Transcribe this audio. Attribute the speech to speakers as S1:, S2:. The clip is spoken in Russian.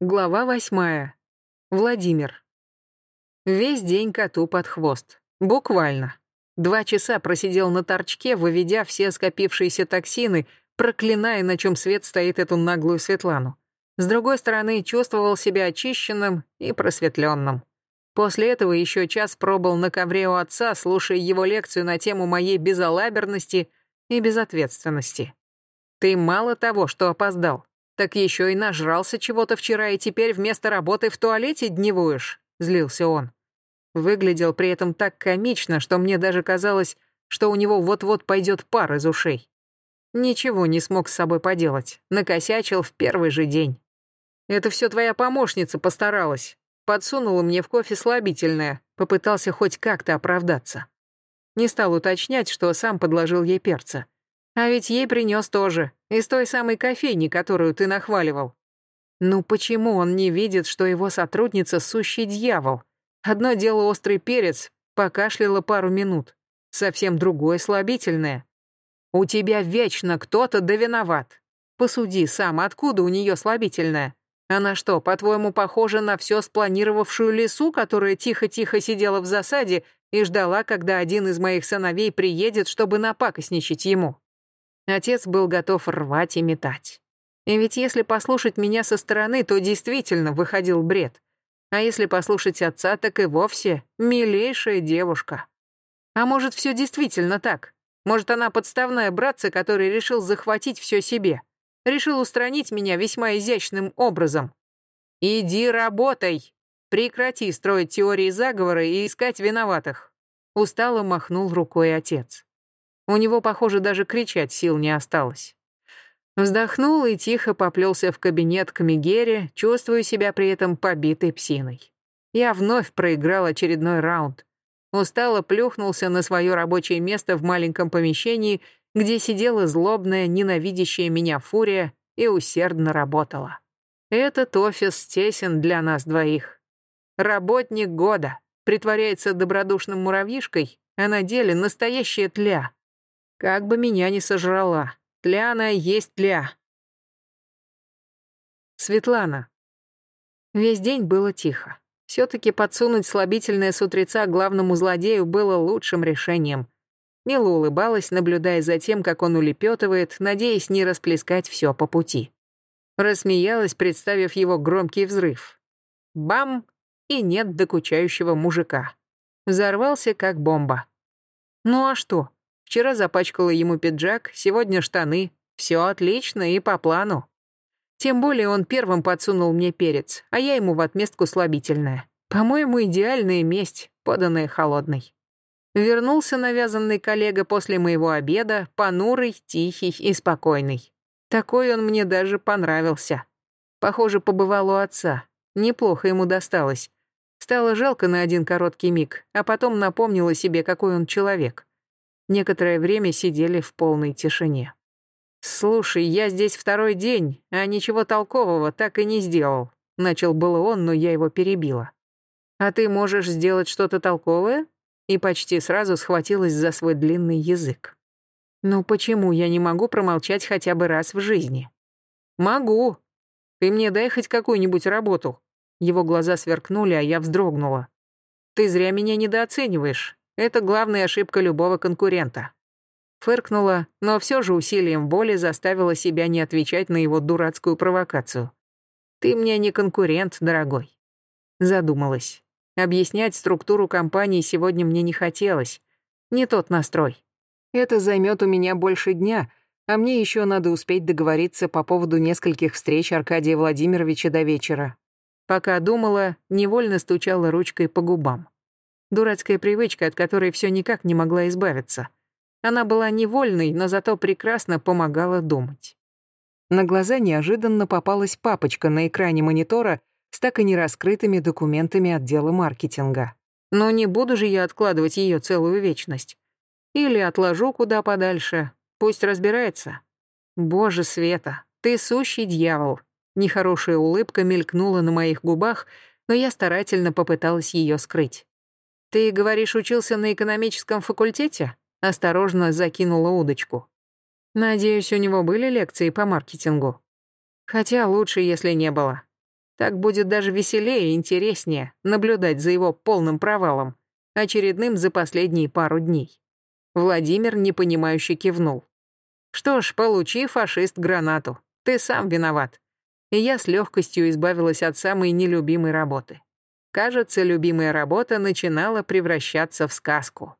S1: Глава восьмая. Владимир. Весь день коту под хвост. Буквально. Два часа просидел на торчке, выведя все скопившиеся токсины, проклиная, на чем свет стоит эту наглую Светлану. С другой стороны, чувствовал себя очищенным и просветленным. После этого еще час пробыл на ковре у отца, слушая его лекцию на тему моей безалаберности и безответственности. Ты мало того, что опоздал, «Так еще и нажрался чего-то вчера, и теперь вместо работы в туалете дневуешь», — злился он. Выглядел при этом так комично, что мне даже казалось, что у него вот-вот пойдет пар из ушей. Ничего не смог с собой поделать, накосячил в первый же день. «Это все твоя помощница постаралась», подсунула мне в кофе слабительное, попытался хоть как-то оправдаться. Не стал уточнять, что сам подложил ей перца. А ведь ей принес тоже, из той самой кофейни, которую ты нахваливал. Ну почему он не видит, что его сотрудница сущий дьявол? Одно дело острый перец, покашляла пару минут. Совсем другое слабительное. У тебя вечно кто-то да виноват. Посуди сам, откуда у нее слабительное? Она что, по-твоему, похожа на все спланировавшую лису, которая тихо-тихо сидела в засаде и ждала, когда один из моих сыновей приедет, чтобы напакостничать ему? Отец был готов рвать и метать. И ведь если послушать меня со стороны, то действительно выходил бред. А если послушать отца, так и вовсе милейшая девушка. А может, все действительно так? Может, она подставная братца, который решил захватить все себе? Решил устранить меня весьма изящным образом? Иди работай! Прекрати строить теории заговора и искать виноватых. Устало махнул рукой отец. У него, похоже, даже кричать сил не осталось. Вздохнул и тихо поплелся в кабинет к Мегере, чувствуя себя при этом побитой псиной. Я вновь проиграл очередной раунд. Устало плюхнулся на свое рабочее место в маленьком помещении, где сидела злобная, ненавидящая меня фурия и усердно работала. Этот офис тесен для нас двоих. Работник года притворяется добродушным муравьишкой, а на деле настоящая тля. Как бы меня не сожрала. Тля она есть тля. Светлана. Весь день было тихо. Все-таки подсунуть слабительное с утреца главному злодею было лучшим решением. Мила улыбалась, наблюдая за тем, как он улепетывает, надеясь не расплескать все по пути. Рассмеялась, представив его громкий взрыв. Бам! И нет докучающего мужика. Взорвался, как бомба. Ну а что? Вчера запачкала ему пиджак, сегодня штаны. Все отлично и по плану. Тем более он первым подсунул мне перец, а я ему в отместку слабительное. По-моему, идеальная месть, поданная холодной. Вернулся навязанный коллега после моего обеда, понурый, тихий и спокойный. Такой он мне даже понравился. Похоже, побывал у отца. Неплохо ему досталось. Стало жалко на один короткий миг, а потом напомнила себе, какой он человек. Некоторое время сидели в полной тишине. «Слушай, я здесь второй день, а ничего толкового так и не сделал», — начал было он, но я его перебила. «А ты можешь сделать что-то толковое?» И почти сразу схватилась за свой длинный язык. «Ну почему я не могу промолчать хотя бы раз в жизни?» «Могу. Ты мне дай хоть какую-нибудь работу». Его глаза сверкнули, а я вздрогнула. «Ты зря меня недооцениваешь. Это главная ошибка любого конкурента. Фыркнула, но все же усилием воли заставила себя не отвечать на его дурацкую провокацию. «Ты мне не конкурент, дорогой». Задумалась. Объяснять структуру компании сегодня мне не хотелось. Не тот настрой. Это займет у меня больше дня, а мне еще надо успеть договориться по поводу нескольких встреч Аркадия Владимировича до вечера. Пока думала, невольно стучала ручкой по губам. Дурацкая привычка, от которой все никак не могла избавиться. Она была невольной, но зато прекрасно помогала думать. На глаза неожиданно попалась папочка на экране монитора с так и не раскрытыми документами отдела маркетинга. Но не буду же я откладывать ее целую вечность. Или отложу куда подальше, пусть разбирается. Боже, Света, ты сущий дьявол. Нехорошая улыбка мелькнула на моих губах, но я старательно попыталась ее скрыть. «Ты, говоришь, учился на экономическом факультете?» Осторожно закинула удочку. «Надеюсь, у него были лекции по маркетингу?» «Хотя лучше, если не было. Так будет даже веселее и интереснее наблюдать за его полным провалом, очередным за последние пару дней. Владимир непонимающе кивнул. Что ж, получи, фашист, гранату. Ты сам виноват. И я с легкостью избавилась от самой нелюбимой работы. Кажется, любимая работа начинала превращаться в сказку.